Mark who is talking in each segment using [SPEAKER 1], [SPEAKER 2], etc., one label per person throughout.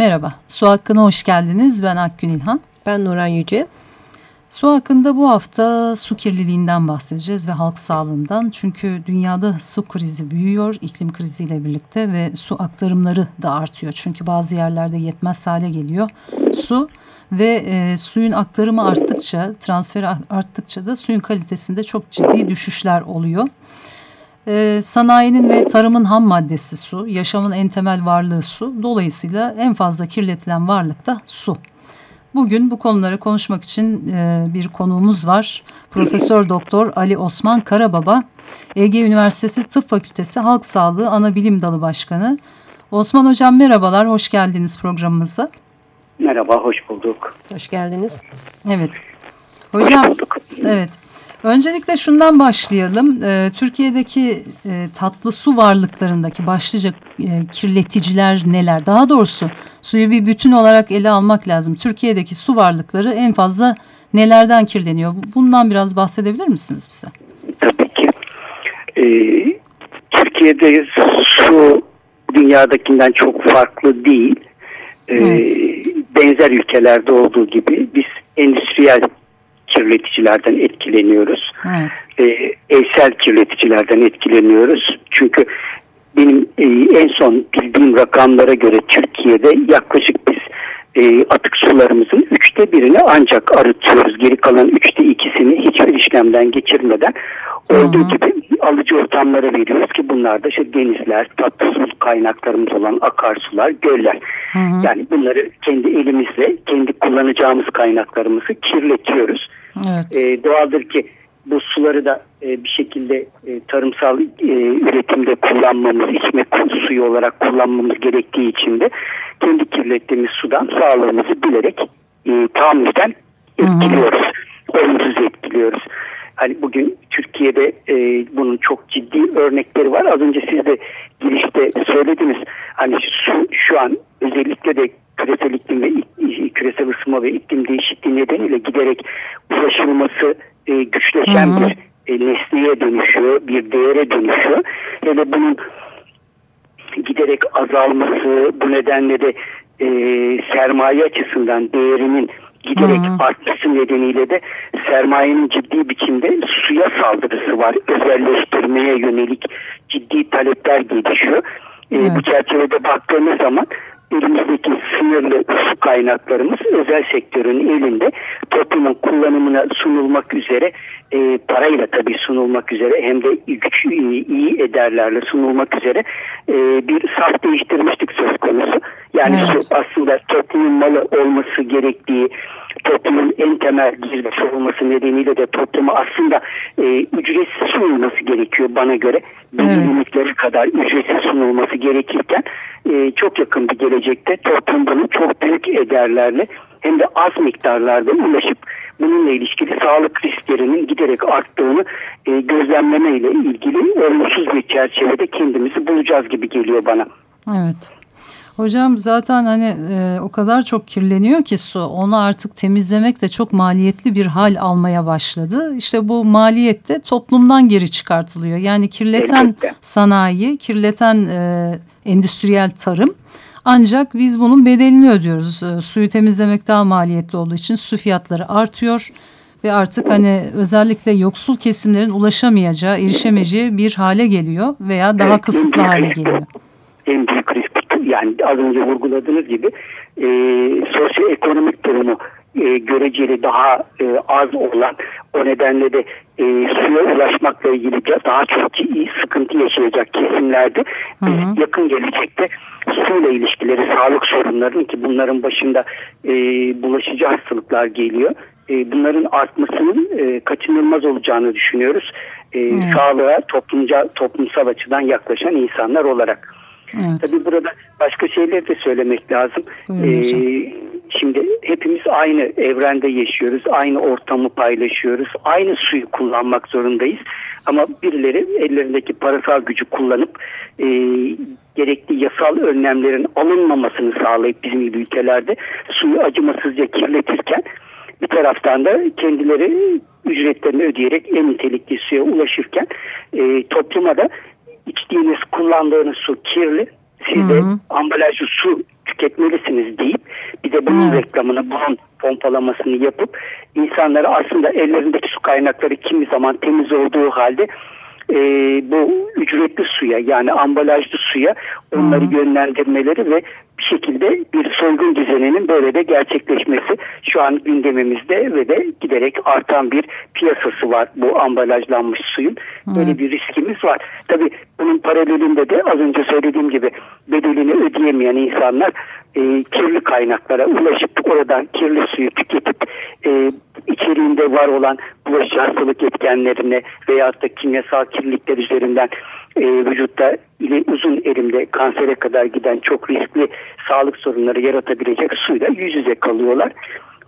[SPEAKER 1] Merhaba, Su Hakkı'na hoş geldiniz. Ben Akgün İlhan.
[SPEAKER 2] Ben Nuran Yüce.
[SPEAKER 1] Su hakkında bu hafta su kirliliğinden bahsedeceğiz ve halk sağlığından. Çünkü dünyada su krizi büyüyor iklim kriziyle birlikte ve su aktarımları da artıyor. Çünkü bazı yerlerde yetmez hale geliyor su ve e, suyun aktarımı arttıkça, transferi arttıkça da suyun kalitesinde çok ciddi düşüşler oluyor. E, sanayinin ve tarımın ham maddesi su, yaşamın en temel varlığı su. Dolayısıyla en fazla kirletilen varlık da su. Bugün bu konuları konuşmak için e, bir konuğumuz var. Profesör Doktor Ali Osman Karababa, Ege Üniversitesi Tıp Fakültesi Halk Sağlığı Ana Bilim Dalı Başkanı. Osman Hocam merhabalar, hoş geldiniz programımıza.
[SPEAKER 3] Merhaba, hoş bulduk.
[SPEAKER 2] Hoş geldiniz.
[SPEAKER 1] Evet. Hocam, evet. Öncelikle şundan başlayalım. Ee, Türkiye'deki e, tatlı su varlıklarındaki başlıca e, kirleticiler neler? Daha doğrusu suyu bir bütün olarak ele almak lazım. Türkiye'deki su varlıkları en fazla nelerden kirleniyor? Bundan biraz bahsedebilir misiniz bize?
[SPEAKER 3] Tabii ki. Ee, Türkiye'de su dünyadakinden çok farklı değil. Ee, evet. Benzer ülkelerde olduğu gibi biz endüstriyel kirleticilerden etkileniyoruz. Evet. E, evsel kirleticilerden etkileniyoruz. Çünkü benim e, en son bildiğim rakamlara göre Türkiye'de yaklaşık biz e, atık sularımızın üçte birini ancak arıtıyoruz. Geri kalan üçte ikisini hiçbir işlemden geçirmeden olduğu gibi alıcı ortamlara veriyoruz ki bunlar da işte denizler, tatlı su kaynaklarımız olan akarsular, göller. Hı hı. Yani bunları kendi elimizle, kendi kullanacağımız kaynaklarımızı kirletiyoruz. Evet. E, doğaldır ki bu suları da e, bir şekilde e, tarımsal e, üretimde kullanmamız, içme suyu olarak kullanmamız gerektiği için de kendi kirlettiğimiz sudan sağlığımızı bilerek e, tahammülden etkiliyoruz. Olumsuz etkiliyoruz. Hani bugün Türkiye'de e, bunun çok ciddi örnekleri var. Az önce siz de girişte söylediniz. Hani su şu an özellikle de küresel iklim ve küresel ısınma ve iklim değişikliği nedeniyle giderek ulaşılması e, güçleşen hı hı. bir e, nesneye dönüşüyor, bir değere dönüşüyor. Hele bunun giderek azalması bu nedenle de e, sermaye açısından değerinin giderek hı. artması nedeniyle de sermayenin ciddi biçimde suya saldırısı var. Özelleştirmeye yönelik ciddi talepler gelişiyor. Evet. E, bu çerçevede baktığımız zaman elimizdeki sınırlı su kaynaklarımız özel sektörün elinde toplumun kullanımına sunulmak üzere e, parayla tabii sunulmak üzere hem de güç iyi ederlerle sunulmak üzere e, bir saf değiştirmiştik söz konusu. Yani evet. aslında toplumun malı olması gerektiği toplumun temel gizlisi olması nedeniyle de topluma aslında e, ücretsiz sunulması gerekiyor bana göre. Belli evet. kadar ücretsiz sunulması gerekirken e, çok yakın bir gelecekte toplum bunu çok büyük ederlerle hem de az miktarlarda ulaşıp bununla ilişkili sağlık risklerinin giderek arttığını e, gözlemleme ile ilgili olumsuz bir çerçevede kendimizi bulacağız gibi geliyor bana.
[SPEAKER 1] Evet. Hocam zaten hani e, o kadar çok kirleniyor ki su onu artık temizlemek de çok maliyetli bir hal almaya başladı. İşte bu maliyette toplumdan geri çıkartılıyor. Yani kirleten Elbette. sanayi, kirleten e, endüstriyel tarım ancak biz bunun bedelini ödüyoruz. E, suyu temizlemek daha maliyetli olduğu için su fiyatları artıyor ve artık hani özellikle yoksul kesimlerin ulaşamayacağı, erişemeyeceği bir hale geliyor veya daha evet, kısıtlı hale geliyor.
[SPEAKER 3] Yani az önce vurguladığınız gibi e, sosyoekonomik durumu e, göreceli daha e, az olan o nedenle de e, suya ulaşmakla ilgili daha çok iyi sıkıntı yaşayacak kesimlerde hı hı. yakın gelecekte suyla ilişkileri sağlık sorunlarının ki bunların başında e, bulaşıcı hastalıklar geliyor. e, bunların artmasının e, kaçınılmaz olacağını düşünüyoruz. E, evet. Sağlığa toplumca, toplumsal açıdan yaklaşan insanlar olarak. Evet. Tabii burada başka şeyler de söylemek lazım. Ee, şimdi hepimiz aynı evrende yaşıyoruz, aynı ortamı paylaşıyoruz, aynı suyu kullanmak zorundayız. Ama birileri ellerindeki parasal gücü kullanıp e, gerekli yasal önlemlerin alınmamasını sağlayıp bizim gibi ülkelerde suyu acımasızca kirletirken bir taraftan da kendileri ücretlerini ödeyerek en nitelikli suya ulaşırken e, topluma da içtiğiniz kullandığınız su kirli siz de ambalajlı su tüketmelisiniz deyip bir de bunun evet. reklamını bunun pompalamasını yapıp insanları aslında ellerindeki su kaynakları kimi zaman temiz olduğu halde e, bu ücretli suya yani ambalajlı suya onları hmm. yönlendirmeleri ve bir şekilde bir soygun düzeninin böyle de gerçekleşmesi şu an gündemimizde ve de giderek artan bir piyasası var bu ambalajlanmış suyun. Böyle bir riskimiz var. Tabi bunun paralelinde de az önce söylediğim gibi bedelini ödeyemeyen insanlar e, kirli kaynaklara ulaşıp oradan kirli suyu tüketip e, içeriğinde var olan bulaşıcı hastalık etkenlerine veyahut da kimyasal kirlilikler üzerinden e, vücutta ile uzun erimde kansere kadar giden çok riskli sağlık sorunları yaratabilecek suyla yüz yüze kalıyorlar.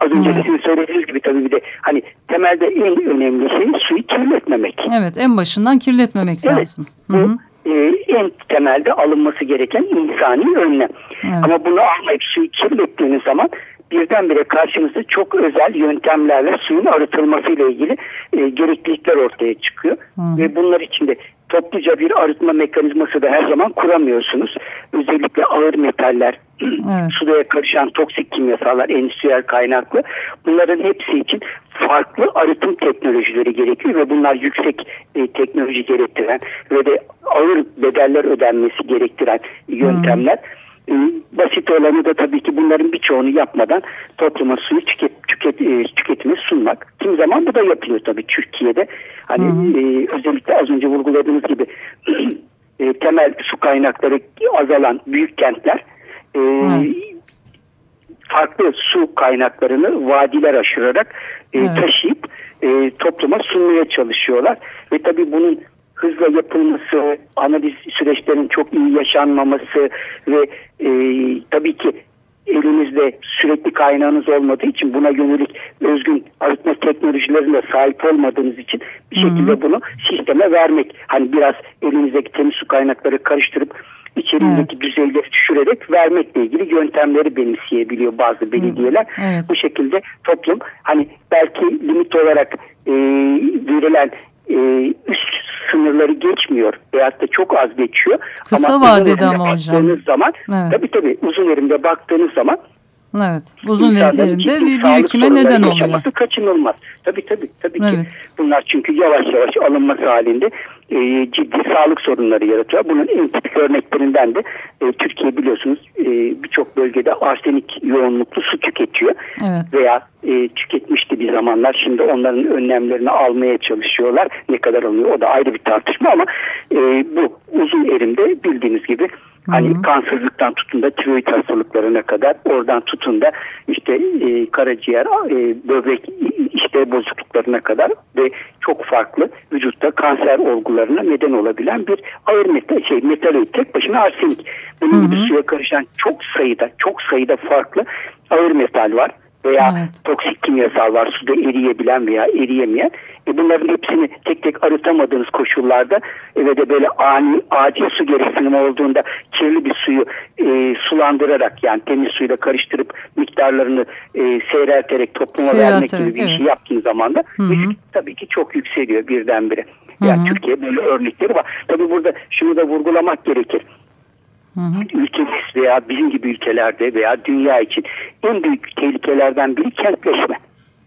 [SPEAKER 3] Az önce evet. sizin söylediğiniz gibi tabii bir de hani temelde en önemli şey suyu kirletmemek.
[SPEAKER 1] Evet en başından kirletmemek evet. lazım. Hı -hı.
[SPEAKER 3] Bu, e, en temelde alınması gereken insani önlem. Evet. Ama bunu almayıp suyu kirlettiğiniz zaman birdenbire karşımızda çok özel yöntemlerle suyun arıtılması ile ilgili e, gereklilikler ortaya çıkıyor. Hı. Ve bunlar içinde topluca bir arıtma mekanizması da her zaman kuramıyorsunuz. Özellikle ağır metaller, evet. suya karışan toksik kimyasallar, endüstriyel kaynaklı. Bunların hepsi için farklı arıtım teknolojileri gerekiyor ve bunlar yüksek e, teknoloji gerektiren ve de ağır bedeller ödenmesi gerektiren yöntemler. Hmm. E, basit olanı da tabii ki bunların birçoğunu yapmadan topluma suyu tüket, tüket, e, tüketime sunmak. Kim zaman bu da yapılıyor tabii Türkiye'de. Hani E, özellikle az önce vurguladığınız gibi e, temel su kaynakları azalan büyük kentler e, farklı su kaynaklarını vadiler aşırarak e, evet. taşıyıp e, topluma sunmaya çalışıyorlar. Ve tabii bunun hızla yapılması, analiz süreçlerinin çok iyi yaşanmaması ve e, tabii ki elinizde sürekli kaynağınız olmadığı için buna yönelik özgün arıtma teknolojilerine sahip olmadığınız için bir şekilde Hı-hı. bunu sisteme vermek. Hani biraz elinizdeki temiz su kaynakları karıştırıp içeriğindeki evet. düzeyleri düşürerek vermekle ilgili yöntemleri benimseyebiliyor bazı belediyeler. Evet. Bu şekilde toplum hani belki limit olarak e, verilen e, üst sınırları geçmiyor veyahut da çok az geçiyor.
[SPEAKER 1] Kısa ama vadede ama hocam.
[SPEAKER 3] Zaman, evet. Tabii tabii uzun erimde baktığınız zaman
[SPEAKER 1] Evet. Uzun erimde bir birikime neden oluyor.
[SPEAKER 3] kaçınılmaz. Tabii tabii. tabii evet. ki. Bunlar çünkü yavaş yavaş alınması halinde e, ciddi sağlık sorunları yaratıyor. Bunun en tipik örneklerinden de e, Türkiye biliyorsunuz e, birçok bölgede arsenik yoğunluklu su tüketiyor. Evet. Veya e, tüketmişti bir zamanlar. Şimdi onların önlemlerini almaya çalışıyorlar. Ne kadar alıyor o da ayrı bir tartışma ama e, bu uzun erimde bildiğiniz gibi Hani Hı-hı. kansızlıktan tutun da tiroid hastalıklarına kadar oradan tutun da işte e, karaciğer, e, böbrek işte bozukluklarına kadar ve çok farklı vücutta kanser olgularına neden olabilen bir ağır metal şey metaloid tek başına arsenik. Bunun gibi suya karışan çok sayıda çok sayıda farklı ağır metal var veya evet. toksik kimyasal var suda eriyebilen veya eriyemeyen. E bunların hepsini tek tek arıtamadığınız koşullarda e ve de böyle ani acil su gereksinimi olduğunda kirli bir suyu e, sulandırarak yani temiz suyla karıştırıp miktarlarını e, seyrelterek topluma Seyrelterek, vermek gibi bir evet. şey yaptığınız zaman da risk tabii ki çok yükseliyor birdenbire. Yani Hı -hı. Türkiye böyle örnekleri var. Tabii burada şunu da vurgulamak gerekir. Ülkemiz veya bizim gibi ülkelerde veya dünya için en büyük tehlikelerden biri kentleşme.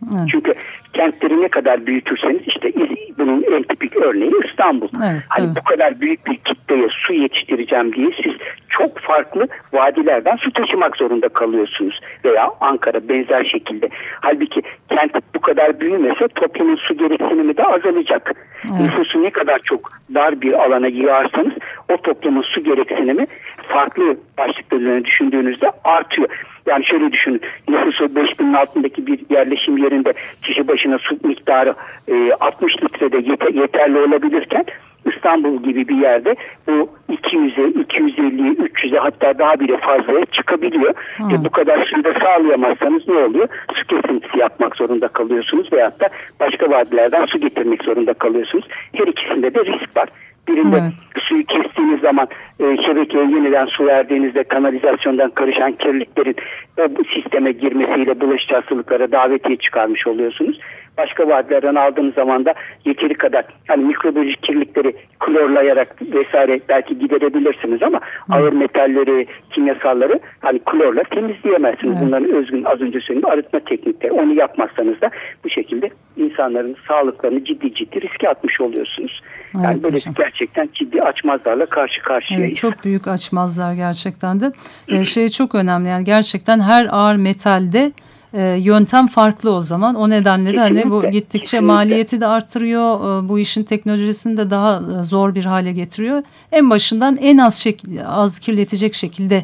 [SPEAKER 3] Evet. Çünkü kentleri ne kadar büyütürseniz işte bunun en tipik örneği İstanbul. Evet, hani evet. bu kadar büyük bir kitleye su yetiştireceğim diye siz çok farklı vadilerden su taşımak zorunda kalıyorsunuz. Veya Ankara benzer şekilde. Halbuki kent bu kadar büyümese toplumun su gereksinimi de azalacak. Evet. Nüfusu ne kadar çok dar bir alana yığarsanız o toplumun su gereksinimi farklı başlıklarını düşündüğünüzde artıyor. Yani şöyle düşünün nüfusu 5000'in altındaki bir yerleşim yerinde kişi başına su miktarı e, 60 litrede yeter, yeterli olabilirken İstanbul gibi bir yerde bu 200'e, 250'ye, 300'e hatta daha bile fazlaya çıkabiliyor. Hmm. E, bu kadar suyu da sağlayamazsanız ne oluyor? Su kesintisi yapmak zorunda kalıyorsunuz veyahut da başka vadilerden su getirmek zorunda kalıyorsunuz. Her ikisinde de risk var. Birinde evet. suyu kestiğiniz zaman e, şebekeye yeniden su verdiğinizde kanalizasyondan karışan kirliliklerin o sisteme girmesiyle bulaşıcı hastalıklara davetiye çıkarmış oluyorsunuz. Başka vadilerden aldığınız zaman da yeteri kadar hani mikrobiyolojik kirlilikleri klorlayarak vesaire belki giderebilirsiniz ama Hı. ağır metalleri, kimyasalları hani klorla temizleyemezsiniz. Evet. Bunların özgün az önce söylediğim arıtma teknikleri. Onu yapmazsanız da bu şekilde insanların sağlıklarını ciddi ciddi riske atmış oluyorsunuz. Yani evet, böyle hocam. gerçekten ciddi açmazlarla karşı karşıyayız. Evet,
[SPEAKER 1] çok büyük açmazlar gerçekten de. Ee, şey çok önemli yani gerçekten her ağır metalde e, yöntem farklı o zaman. O nedenle de hani bu gittikçe kesinlikle. maliyeti de artırıyor. E, bu işin teknolojisini de daha e, zor bir hale getiriyor. En başından en az şekilde, az kirletecek şekilde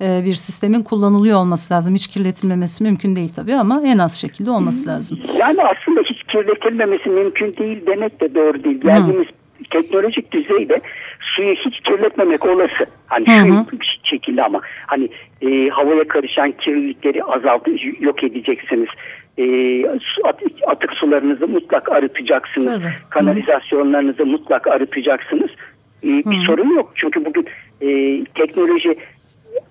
[SPEAKER 1] e, bir sistemin kullanılıyor olması lazım. Hiç kirletilmemesi mümkün değil tabii ama en az şekilde olması lazım.
[SPEAKER 3] Yani aslında hiç kirletilmemesi mümkün değil demek de doğru değil. Geldiğimiz teknolojik düzeyde suyu hiç kirletmemek olası. Hani şu şekilde ama hani e, havaya karışan kirlilikleri azaltıp yok edeceksiniz. E, atık sularınızı mutlak arıtacaksınız. Tabii. Kanalizasyonlarınızı mutlak arıtacaksınız. E, bir sorun yok. Çünkü bugün e, teknoloji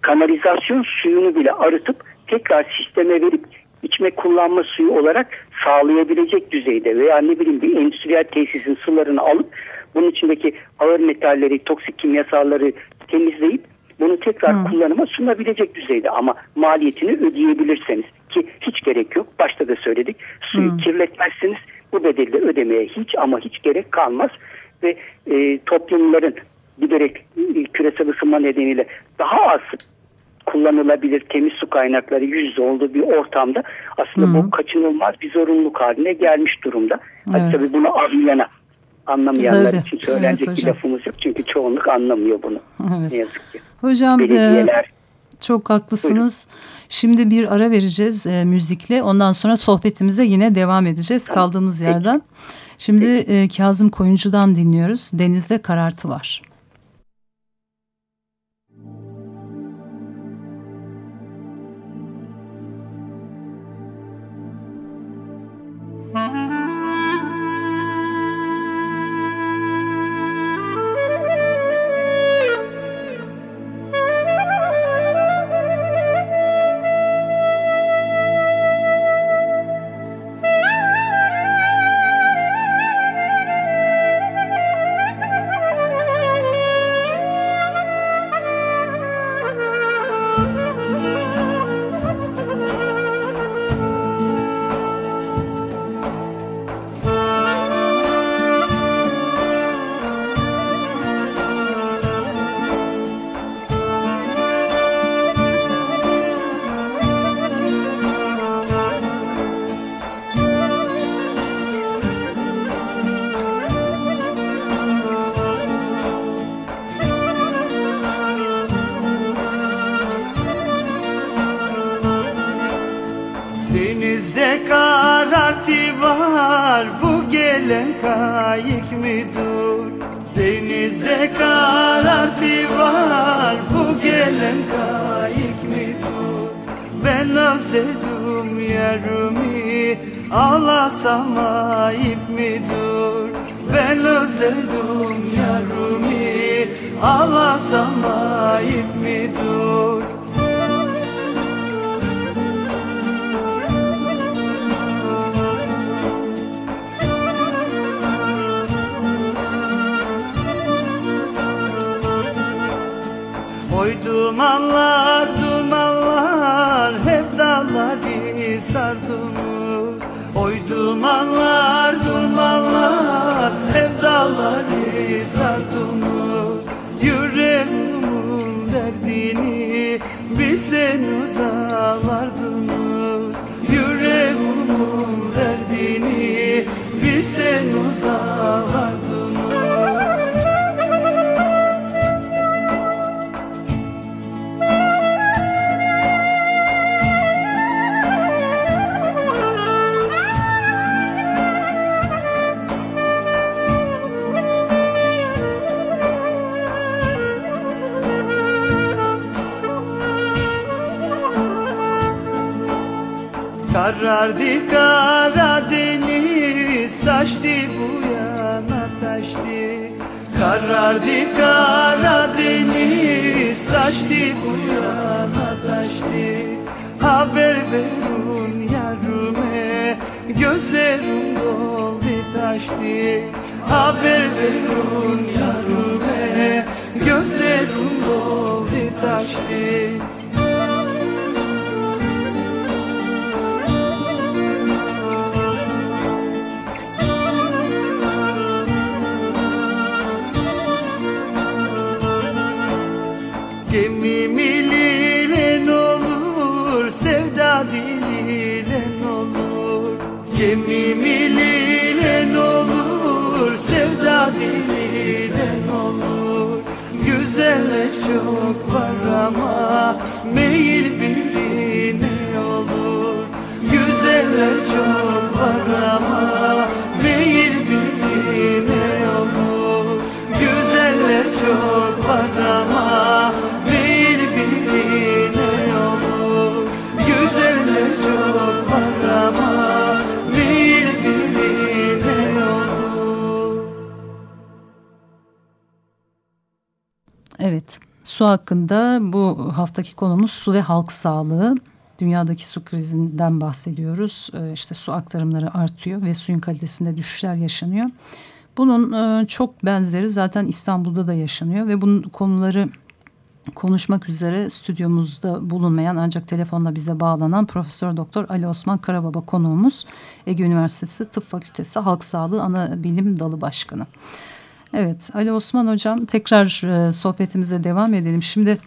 [SPEAKER 3] kanalizasyon suyunu bile arıtıp tekrar sisteme verip içme kullanma suyu olarak sağlayabilecek düzeyde veya ne bileyim bir endüstriyel tesisin sularını alıp bunun içindeki ağır metalleri, toksik kimyasalları temizleyip bunu tekrar hmm. kullanıma sunabilecek düzeyde ama maliyetini ödeyebilirseniz ki hiç gerek yok. Başta da söyledik. Suyu hmm. kirletmezsiniz. Bu bedeli de ödemeye hiç ama hiç gerek kalmaz ve e, toplumların giderek e, küresel ısınma nedeniyle daha az kullanılabilir temiz su kaynakları yüz olduğu bir ortamda aslında hmm. bu kaçınılmaz bir zorunluluk haline gelmiş durumda. Evet. Tabii bunu anlayana anlamayanlar Tabii. için söylenecek evet, bir lafımız yok. Çünkü çoğunluk anlamıyor bunu. Evet. Ne yazık ki.
[SPEAKER 1] Hocam Belediyeler, e, çok haklısınız. Buyurun. Şimdi bir ara vereceğiz e, müzikle. Ondan sonra sohbetimize yine devam edeceğiz tamam. kaldığımız Peki. yerden. Şimdi e, Kazım Koyuncu'dan dinliyoruz. Denizde karartı var.
[SPEAKER 2] Karartı var Bu gelen kayık müdür Ben özledim yarımı Ağlasam ayıp müdür Ben özledim yarımı Ağlasam ayıp müdür Dumanlar dumanlar hep dağları sardınız Oy dumanlar dumanlar hep dağları sardınız Yüreğimin derdini bir sen uzalardınız Yüreğimin derdini bir sen uzalardınız Karardı Karadeniz taştı bu yana taştı. Haber verun yarime gözlerim doldu taştı. Haber verun yarime gözlerim doldu taştı Gemim ile olur sevda diliyle olur. Güzeller çok var ama meyil birine
[SPEAKER 1] Evet, su hakkında bu haftaki konumuz su ve halk sağlığı. Dünyadaki su krizinden bahsediyoruz. Ee, İşte su aktarımları artıyor ve suyun kalitesinde düşüşler yaşanıyor. Bunun e, çok benzeri zaten İstanbul'da da yaşanıyor ve bunun konuları konuşmak üzere stüdyomuzda bulunmayan ancak telefonla bize bağlanan Profesör Doktor Ali Osman Karababa konuğumuz Ege Üniversitesi Tıp Fakültesi Halk Sağlığı Ana Bilim Dalı Başkanı. Evet Ali Osman Hocam tekrar e, sohbetimize devam edelim. Şimdi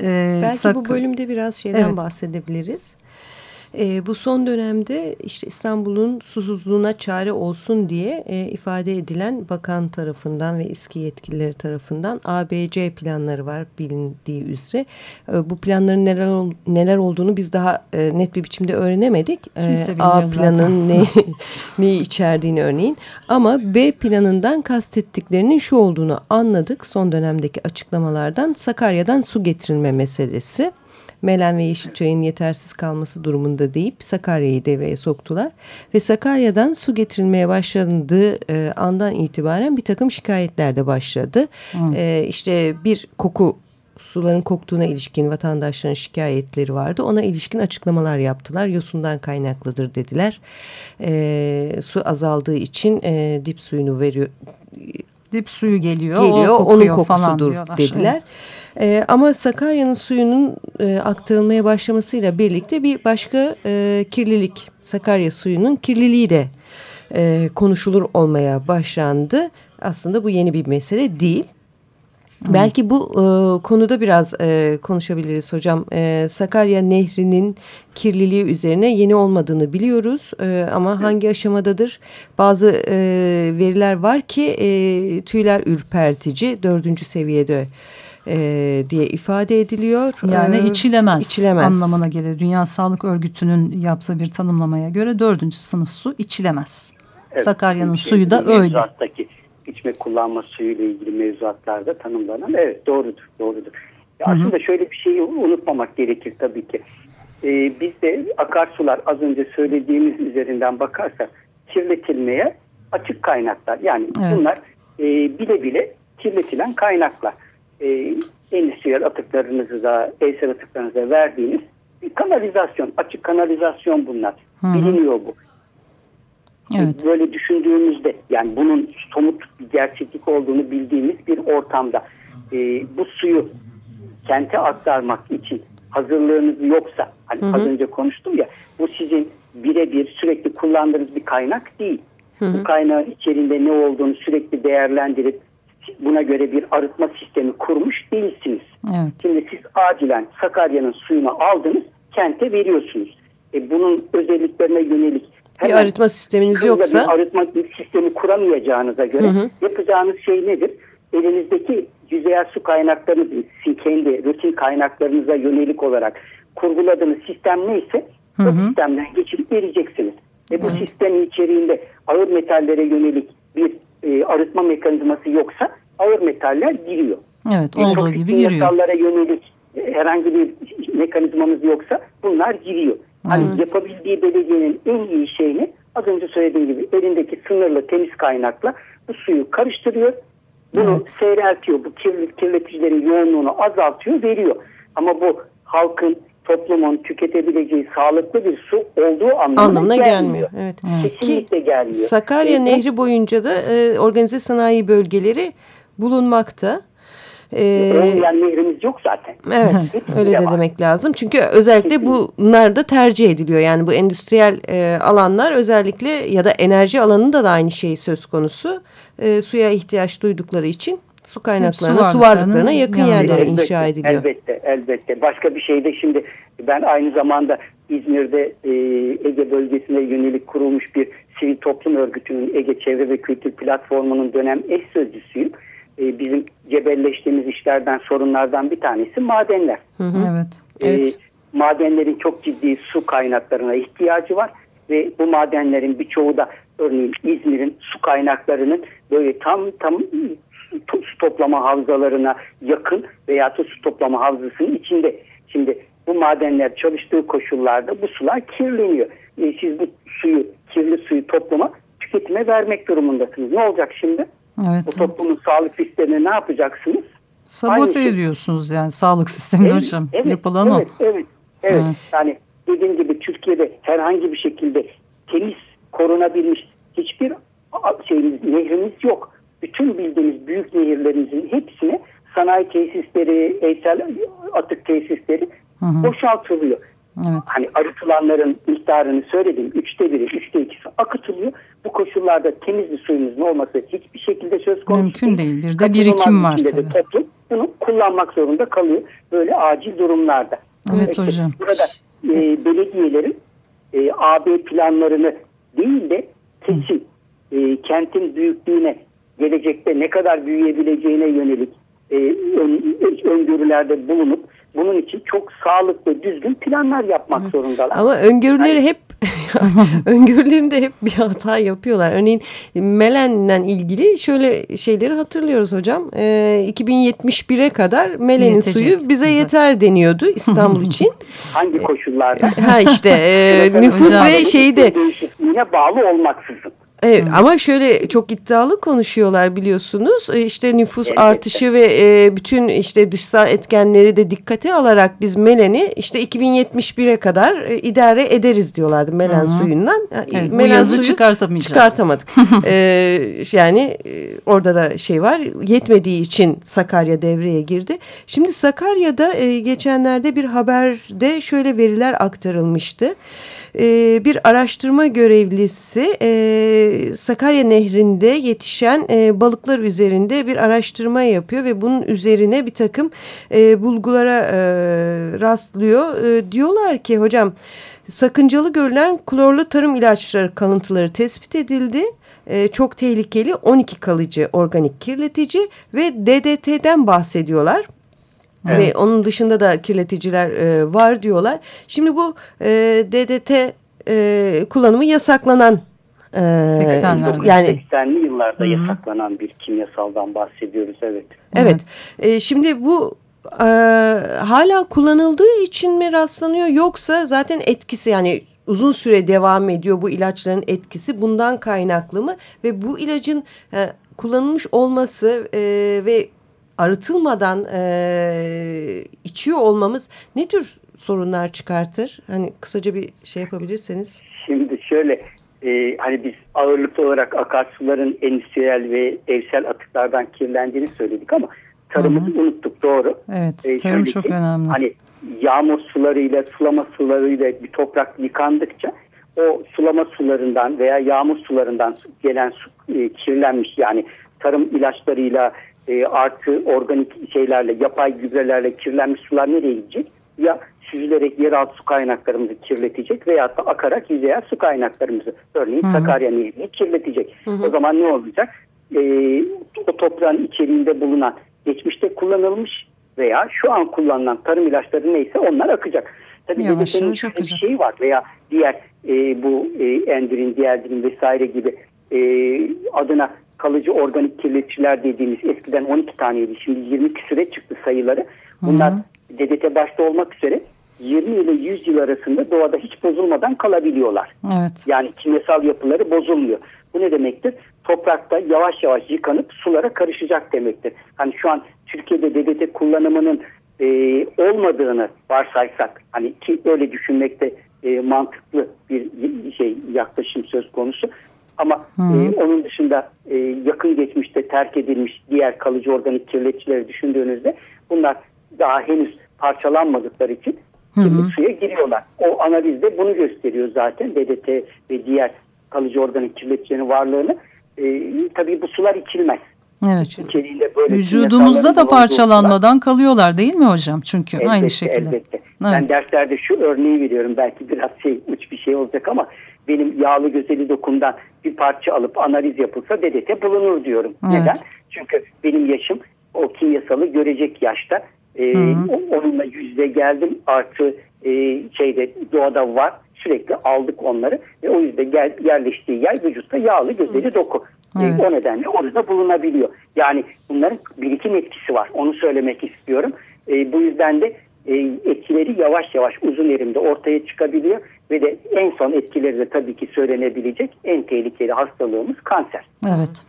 [SPEAKER 1] e,
[SPEAKER 4] Belki bu bölümde biraz şeyden
[SPEAKER 1] Evet.
[SPEAKER 4] bahsedebiliriz. Ee, bu son dönemde işte İstanbul'un susuzluğuna çare olsun diye e, ifade edilen bakan tarafından ve eski yetkilileri tarafından ABC planları var bilindiği üzere. E, bu planların neler ol- neler olduğunu biz daha e, net bir biçimde öğrenemedik. E, A
[SPEAKER 1] bilmiyor
[SPEAKER 4] planın ne, neyi içerdiğini örneğin. Ama B planından kastettiklerinin şu olduğunu anladık son dönemdeki açıklamalardan. Sakarya'dan su getirilme meselesi. Melen ve Yeşilçay'ın yetersiz kalması durumunda deyip Sakarya'yı devreye soktular. Ve Sakarya'dan su getirilmeye başlandığı e, andan itibaren bir takım şikayetler de başladı. E, işte bir koku suların koktuğuna ilişkin vatandaşların şikayetleri vardı. Ona ilişkin açıklamalar yaptılar. Yosundan kaynaklıdır dediler. E, su azaldığı için e, dip suyunu veriyor,
[SPEAKER 1] dip suyu geliyor,
[SPEAKER 4] geliyor.
[SPEAKER 1] o
[SPEAKER 4] Onun
[SPEAKER 1] falan
[SPEAKER 4] kokusudur
[SPEAKER 1] diyorlar.
[SPEAKER 4] dediler.
[SPEAKER 1] Evet.
[SPEAKER 4] Ee, ama Sakarya'nın suyunun e, aktarılmaya başlamasıyla birlikte bir başka e, kirlilik, Sakarya suyunun kirliliği de e, konuşulur olmaya başlandı. Aslında bu yeni bir mesele değil. Belki bu e, konuda biraz e, konuşabiliriz hocam. E, Sakarya Nehri'nin kirliliği üzerine yeni olmadığını biliyoruz. E, ama hangi aşamadadır? Bazı e, veriler var ki e, tüyler ürpertici dördüncü seviyede e, diye ifade ediliyor.
[SPEAKER 1] Yani
[SPEAKER 4] E,
[SPEAKER 1] içilemez,
[SPEAKER 4] içilemez.
[SPEAKER 1] anlamına gelir. Dünya Sağlık Örgütü'nün yaptığı bir tanımlamaya göre dördüncü sınıf su içilemez.
[SPEAKER 3] Evet,
[SPEAKER 1] Sakarya'nın suyu da öyle.
[SPEAKER 3] Mevzuattaki içme kullanma suyuyla ilgili mevzuatlarda tanımlanan evet doğrudur doğrudur. Ya Aslında şöyle bir şeyi unutmamak gerekir tabii ki. Ee, bizde akarsular az önce söylediğimiz üzerinden bakarsak kirletilmeye açık kaynaklar. Yani
[SPEAKER 1] Evet.
[SPEAKER 3] bunlar e, bile bile kirletilen kaynaklar. E, endüstriyel atıklarınıza, evsel atıklarınıza verdiğiniz bir kanalizasyon, açık kanalizasyon bunlar. Biliniyor bu.
[SPEAKER 1] Evet.
[SPEAKER 3] Böyle düşündüğümüzde yani bunun somut bir gerçeklik olduğunu bildiğimiz bir ortamda e, bu suyu kente aktarmak için hazırlığınız yoksa hani az önce konuştum ya bu sizin birebir sürekli kullandığınız bir kaynak değil. Bu kaynağın içerisinde ne olduğunu sürekli değerlendirip buna göre bir arıtma sistemi kurmuş değilsiniz.
[SPEAKER 1] Evet.
[SPEAKER 3] Şimdi siz acilen Sakarya'nın suyunu aldınız, kente veriyorsunuz. E, bunun özelliklerine yönelik
[SPEAKER 4] Bir arıtma sisteminiz
[SPEAKER 3] hızla
[SPEAKER 4] yoksa
[SPEAKER 3] bir arıtma sistemi kuramayacağınıza göre yapacağınız şey nedir? Elinizdeki yüzeyel su kaynaklarınız, sizin kendi rutin kaynaklarınıza yönelik olarak kurguladığınız sistem neyse o sistemden geçirip vereceksiniz. Ve bu sistemin içeriğinde ağır metallere yönelik bir e, arıtma mekanizması yoksa ağır metaller giriyor.
[SPEAKER 1] Evet olduğu
[SPEAKER 3] Toksik
[SPEAKER 1] gibi giriyor.
[SPEAKER 3] Metallara yönelik e, herhangi bir mekanizmamız yoksa bunlar giriyor. Hani yapabildiği belediyenin en iyi şeyini az önce söylediğim gibi elindeki sınırlı temiz kaynakla bu suyu karıştırıyor. Bunu
[SPEAKER 1] Evet.
[SPEAKER 3] seyreltiyor. Bu kirleticilerin yoğunluğunu azaltıyor, veriyor. Ama bu halkın, toplumun tüketebileceği sağlıklı bir su olduğu anlamına,
[SPEAKER 4] Anlamına
[SPEAKER 3] gelmiyor.
[SPEAKER 4] gelmiyor. Evet.
[SPEAKER 3] Kesinlikle gelmiyor.
[SPEAKER 4] Sakarya
[SPEAKER 3] Ee,
[SPEAKER 4] Nehri boyunca da e, organize sanayi bölgeleri bulunmakta. Ee,
[SPEAKER 3] Olmayan nehrimiz yok zaten.
[SPEAKER 4] Evet öyle de
[SPEAKER 3] var.
[SPEAKER 4] demek lazım. Çünkü özellikle bunlar da tercih ediliyor. Yani bu endüstriyel e, alanlar özellikle ya da enerji alanında da aynı şey söz konusu. E, suya ihtiyaç duydukları için su kaynaklarına, su varlıklarına yakın
[SPEAKER 1] yanında.
[SPEAKER 4] yerlere
[SPEAKER 3] Elbette,
[SPEAKER 4] inşa ediliyor.
[SPEAKER 3] Elbette, elbette. Başka bir şey de şimdi ben aynı zamanda İzmir'de e, Ege bölgesine yönelik kurulmuş bir sivil toplum örgütünün Ege Çevre ve Kültür Platformu'nun dönem eş sözcüsüyüm. E, bizim cebelleştiğimiz işlerden, sorunlardan bir tanesi madenler.
[SPEAKER 1] Evet.
[SPEAKER 4] Evet.
[SPEAKER 3] E, madenlerin çok ciddi su kaynaklarına ihtiyacı var ve bu madenlerin birçoğu da örneğin İzmir'in su kaynaklarının böyle tam tam su, toplama havzalarına yakın veya su toplama havzasının içinde. Şimdi bu madenler çalıştığı koşullarda bu sular kirleniyor. E, siz bu suyu, kirli suyu toplama, tüketime vermek durumundasınız. Ne olacak şimdi?
[SPEAKER 1] Evet.
[SPEAKER 3] Bu toplumun sağlık risklerini ne yapacaksınız?
[SPEAKER 1] Sabote
[SPEAKER 3] Aynı şey.
[SPEAKER 1] ediyorsunuz yani sağlık sistemini
[SPEAKER 3] Evet,
[SPEAKER 1] hocam.
[SPEAKER 3] evet,
[SPEAKER 1] Yapılan
[SPEAKER 3] evet,
[SPEAKER 1] o.
[SPEAKER 3] Evet, evet.
[SPEAKER 1] Evet.
[SPEAKER 3] Yani dediğim gibi Türkiye'de herhangi bir şekilde temiz, korunabilmiş hiçbir şeyimiz, nehrimiz yok. Bütün bildiğimiz büyük nehirlerimizin hepsine sanayi tesisleri, eysel atık tesisleri boşaltılıyor.
[SPEAKER 1] Evet.
[SPEAKER 3] Hani arıtılanların miktarını söyledim. Üçte biri, üçte ikisi akıtılıyor. Bu koşullarda temiz bir suyumuzun olması hiçbir şekilde söz konusu
[SPEAKER 1] Mümkün değil. Bir de birikim var tabii.
[SPEAKER 3] Toplum bunu kullanmak zorunda kalıyor. Böyle acil durumlarda.
[SPEAKER 1] Evet
[SPEAKER 3] İşte
[SPEAKER 1] hocam.
[SPEAKER 3] Burada e, belediyelerin e, AB planlarını değil de kesin e, kentin büyüklüğüne gelecekte ne kadar büyüyebileceğine yönelik e, ön, öngörülerde bulunup bunun için çok sağlıklı, düzgün planlar yapmak zorundalar.
[SPEAKER 4] Ama öngörüleri hep öngörülerinde hep bir hata yapıyorlar. Örneğin Melen'le ilgili şöyle şeyleri hatırlıyoruz hocam. Ee, 2071'e kadar Melen'in
[SPEAKER 1] Yetecek
[SPEAKER 4] suyu bize
[SPEAKER 1] bize.
[SPEAKER 4] yeter deniyordu İstanbul için.
[SPEAKER 3] Hangi koşullarda?
[SPEAKER 4] ha işte e, nüfus ve şeyi de
[SPEAKER 3] değişikliğine bağlı olmaksızın.
[SPEAKER 4] Evet ama şöyle çok iddialı konuşuyorlar biliyorsunuz. E, İşte nüfus artışı ve e, bütün işte dışsal etkenleri de dikkate alarak biz Melen'i işte 2071'e kadar e, idare ederiz diyorlardı Melen suyundan. E,
[SPEAKER 1] Evet, bu yazı çıkartamayacağız.
[SPEAKER 4] Çıkartamadık. E, yani e, orada da şey var yetmediği için Sakarya devreye girdi. Şimdi Sakarya'da e, geçenlerde bir haberde şöyle veriler aktarılmıştı. E, bir araştırma görevlisi e, Sakarya Nehri'nde yetişen e, balıklar üzerinde bir araştırma yapıyor ve bunun üzerine bir takım e, bulgulara e, rastlıyor. E, diyorlar ki hocam sakıncalı görülen klorlu tarım ilaçları kalıntıları tespit edildi. E, çok tehlikeli 12 kalıcı organik kirletici ve DDT'den bahsediyorlar. Ve onun dışında da kirleticiler e, var diyorlar. Şimdi bu e, DDT e, kullanımı yasaklanan e,
[SPEAKER 1] 80'lerde.
[SPEAKER 4] yani
[SPEAKER 3] 80'li yıllarda yasaklanan bir kimyasaldan bahsediyoruz evet.
[SPEAKER 4] evet. E, şimdi bu e, hala kullanıldığı için mi rastlanıyor yoksa zaten etkisi yani uzun süre devam ediyor bu ilaçların etkisi bundan kaynaklı mı ve bu ilacın e, kullanılmış olması e, ve arıtılmadan e, içiyor olmamız ne tür sorunlar çıkartır? Hani kısaca bir şey yapabilirseniz.
[SPEAKER 3] Şimdi şöyle e, hani biz ağırlıklı olarak akarsuların endüstriyel ve evsel atıklardan kirlendiğini söyledik ama tarımı unuttuk doğru.
[SPEAKER 1] Evet,
[SPEAKER 3] E,
[SPEAKER 1] tarım çok
[SPEAKER 3] ki,
[SPEAKER 1] önemli.
[SPEAKER 3] Hani yağmur sularıyla sulama sularıyla bir toprak yıkandıkça o sulama sularından veya yağmur sularından gelen su e, kirlenmiş yani tarım ilaçlarıyla e, artı organik şeylerle yapay gübrelerle kirlenmiş sular nereye gidecek? Ya süzülerek yeraltı su kaynaklarımızı kirletecek veya da akarak yüzeyel su kaynaklarımızı örneğin Sakarya Nehri'ni kirletecek. O zaman ne olacak? E, o toprağın içeriğinde bulunan geçmişte kullanılmış veya şu an kullanılan tarım ilaçları neyse onlar akacak. Tabii
[SPEAKER 1] Yavaş yavaş
[SPEAKER 3] bir
[SPEAKER 1] akacak.
[SPEAKER 3] şey var veya diğer e, bu e, endirin, diğerdirin vesaire gibi e, adına kalıcı organik kirleticiler dediğimiz eskiden 12 taneydi şimdi 20 küsüre çıktı sayıları. Bunlar DDT başta olmak üzere 20 ile 100 yıl arasında doğada hiç bozulmadan kalabiliyorlar.
[SPEAKER 1] Evet.
[SPEAKER 3] Yani kimyasal yapıları bozulmuyor. Bu ne demektir? Toprakta yavaş yavaş yıkanıp sulara karışacak demektir. Hani şu an Türkiye'de DDT kullanımının e, olmadığını varsaysak hani ki öyle düşünmekte e, mantıklı bir şey yaklaşım söz konusu. Ama e, onun dışında e, yakın geçmişte terk edilmiş diğer kalıcı organik kirleticileri düşündüğünüzde bunlar daha henüz parçalanmadıkları için suya giriyorlar. O analizde bunu gösteriyor zaten DDT ve diğer kalıcı organik kirleticilerin varlığını. E, tabii bu sular içilmez.
[SPEAKER 1] Evet.
[SPEAKER 3] Böyle
[SPEAKER 1] Vücudumuzda da parçalanmadan kalıyorlar değil mi hocam? Çünkü
[SPEAKER 3] Elbette,
[SPEAKER 1] aynı şekilde.
[SPEAKER 3] Elbette.
[SPEAKER 1] Evet.
[SPEAKER 3] Ben derslerde şu örneği veriyorum. Belki biraz şey uç bir şey olacak ama benim yağlı gözeli dokumdan bir parça alıp analiz yapılsa DDT bulunur diyorum.
[SPEAKER 1] Evet.
[SPEAKER 3] Neden? Çünkü benim yaşım o kimyasalı görecek yaşta. O- onunla yüzde geldim artı e, şeyde doğada var. Sürekli aldık onları ve o yüzden gel, yerleştiği yer vücutta yağlı gözeli doku. Ee,
[SPEAKER 1] Evet.
[SPEAKER 3] o nedenle orada bulunabiliyor. Yani bunların birikim etkisi var. Onu söylemek istiyorum. Ee, bu yüzden de e, etkileri yavaş yavaş uzun erimde ortaya çıkabiliyor ve de en son etkileri de tabii ki söylenebilecek en tehlikeli hastalığımız kanser.
[SPEAKER 1] Evet.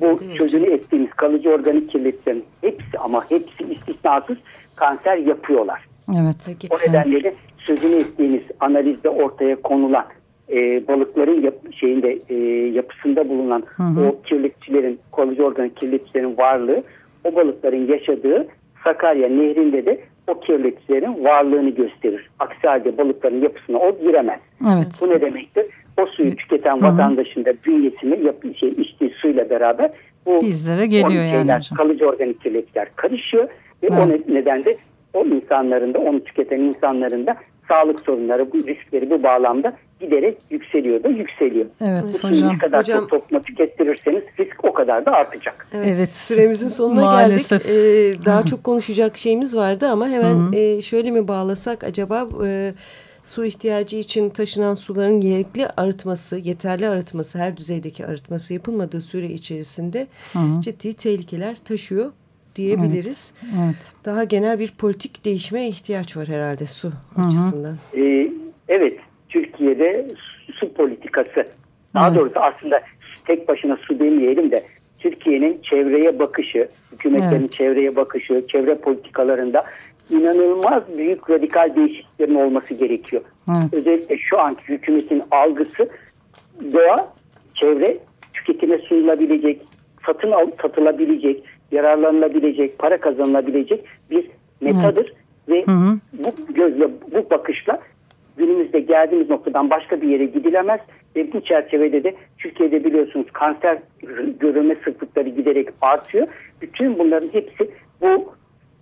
[SPEAKER 3] Bu sözünü ettiğimiz kalıcı organik kirleticilerin hepsi ama hepsi istisnasız kanser yapıyorlar.
[SPEAKER 1] Evet.
[SPEAKER 4] Peki.
[SPEAKER 3] O nedenle de sözünü ettiğimiz analizde ortaya konulan e, balıkların yap- şeyinde e, yapısında bulunan o kirleticilerin, kalıcı organik kirleticilerin varlığı o balıkların yaşadığı Sakarya Nehri'nde de o kirleticilerin varlığını gösterir. Aksi halde balıkların yapısına o giremez.
[SPEAKER 1] Evet.
[SPEAKER 3] Bu ne demektir? O suyu tüketen vatandaşın da bünyesine yap, şey, içtiği suyla beraber bu
[SPEAKER 1] Bizlere geliyor yani hocam.
[SPEAKER 3] Kalıcı organik kirleticiler karışıyor ve o
[SPEAKER 1] Evet.
[SPEAKER 3] ne- neden de o insanların da onu tüketen insanların da sağlık sorunları, bu riskleri bu bağlamda giderek yükseliyor da yükseliyor.
[SPEAKER 1] Evet
[SPEAKER 3] suyu
[SPEAKER 1] hocam.
[SPEAKER 3] ne kadar
[SPEAKER 4] Hocam-
[SPEAKER 3] çok topluma tükettirirseniz risk o kadar da artacak.
[SPEAKER 4] Evet,
[SPEAKER 1] Evet.
[SPEAKER 4] Süremizin sonuna
[SPEAKER 1] Maalesef.
[SPEAKER 4] geldik. Ee, daha çok konuşacak şeyimiz vardı ama hemen e, şöyle mi bağlasak acaba e, su ihtiyacı için taşınan suların gerekli arıtması, yeterli arıtması, her düzeydeki arıtması yapılmadığı süre içerisinde ciddi tehlikeler taşıyor diyebiliriz.
[SPEAKER 1] Evet.
[SPEAKER 4] Daha genel bir politik değişime ihtiyaç var herhalde su açısından.
[SPEAKER 3] Ee, evet, Türkiye'de su, su politikası, daha
[SPEAKER 1] Evet.
[SPEAKER 3] doğrusu aslında tek başına su demeyelim de Türkiye'nin çevreye bakışı, hükümetlerin
[SPEAKER 1] Evet.
[SPEAKER 3] çevreye bakışı, çevre politikalarında inanılmaz büyük radikal değişikliklerin olması gerekiyor.
[SPEAKER 1] Evet.
[SPEAKER 3] Özellikle şu anki hükümetin algısı doğa, çevre tüketime sunulabilecek, satın al, satılabilecek, yararlanılabilecek, para kazanılabilecek bir metadır ve bu gözle, bu bakışla günümüzde geldiğimiz noktadan başka bir yere gidilemez ve bu çerçevede de Türkiye'de biliyorsunuz kanser görülme sıklıkları giderek artıyor. Bütün bunların hepsi bu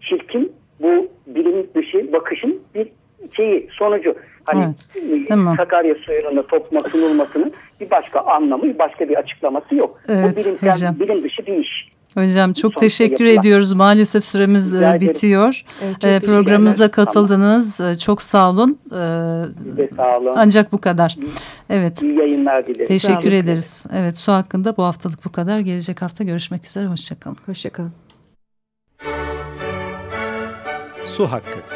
[SPEAKER 3] çirkin, bu bilim dışı bakışın bir şeyi, sonucu. Hani
[SPEAKER 1] Evet, tamam.
[SPEAKER 3] Sakarya suyunun topluma sunulmasının bir başka anlamı, başka bir açıklaması yok.
[SPEAKER 1] Evet,
[SPEAKER 3] bu bilimsel,
[SPEAKER 1] hocam.
[SPEAKER 3] bilim dışı bir iş.
[SPEAKER 1] Hocam çok
[SPEAKER 3] Sonuçta
[SPEAKER 1] teşekkür
[SPEAKER 3] yapılan-
[SPEAKER 1] ediyoruz. Maalesef süremiz
[SPEAKER 3] Rica
[SPEAKER 1] e, bitiyor.
[SPEAKER 4] Evet.
[SPEAKER 1] Programımıza
[SPEAKER 3] Tamam.
[SPEAKER 1] katıldınız. E, Çok sağ olun. E,
[SPEAKER 3] Size sağ olun.
[SPEAKER 1] Ancak bu kadar. Evet.
[SPEAKER 3] İyi yayınlar dilerim.
[SPEAKER 1] Teşekkür
[SPEAKER 4] olun.
[SPEAKER 1] ederiz. Evet su hakkında bu haftalık bu kadar. Gelecek hafta görüşmek üzere. Hoşçakalın.
[SPEAKER 4] Hoşçakalın.
[SPEAKER 5] Su hakkı.